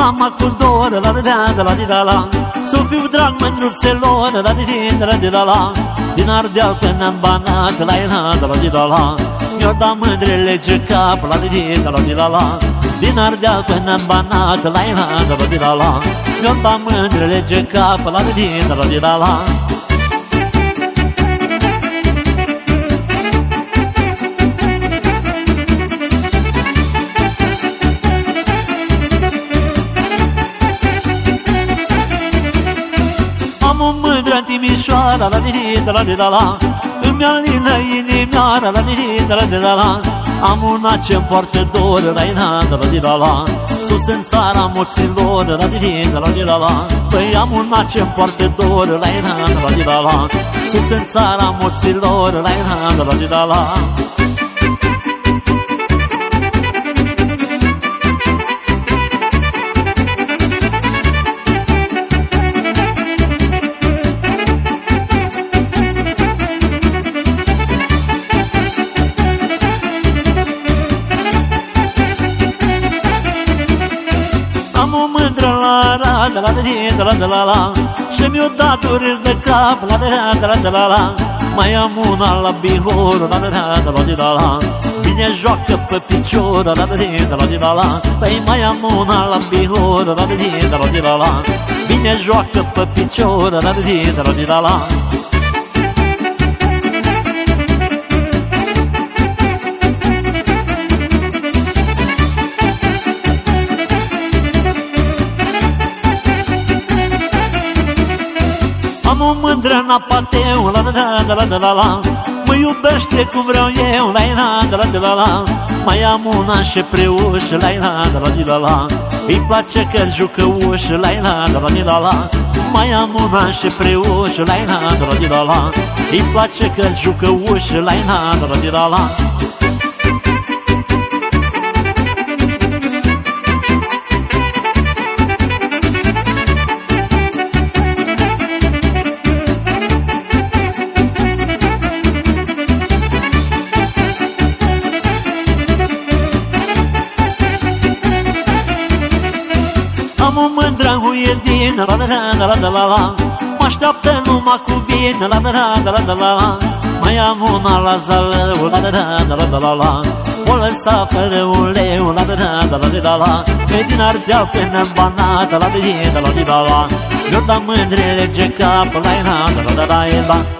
mama cu dor La de la la de la Să fiu drag mândruțelor La de la de la Din Ardeal până în Banat La la la de la Mi-o da mândrele ce cap La de la de la Din Ardeal până în Banat La la la de la Mi-o da mândrele ce cap La de la de la mândră Timișoara, la di la di la la Îmi alină inimioara, la di la di la la Am una ce-mi poartă dor, la la la di la la Sus în țara moților, la di la di la la Păi am una ce-mi poartă dor, la la di la la Sus în țara moților, la la di la la la ra, de la de de la de la la Și mi-o dat dureri de cap, la de de la de la la Mai am una la bihor, la de de la de la la Bine joacă pe picior, la de de la de la la Păi mai am una la bihor, la de de la de la la Bine joacă pe picior, la de de la de la la Am o mândră în apateu, la la la la la la la Mă iubește cum vreau eu, la la la la la la Mai am una și preuș, la la la la la la Îi place că jucă uș, la la la la la la Mai am una și preuș, la la la la la la Îi place că jucă uș, la la la la la la Am o mândră huie din la la la la la la la Mă așteaptă numai cu bine la la la la la la la Mai am una la zalău la la la la la la la O lăsa fără un leu la la la la la la la Pe din Ardeal până în Banat la la la la la la Eu da mândrele ce cap la la la la la la la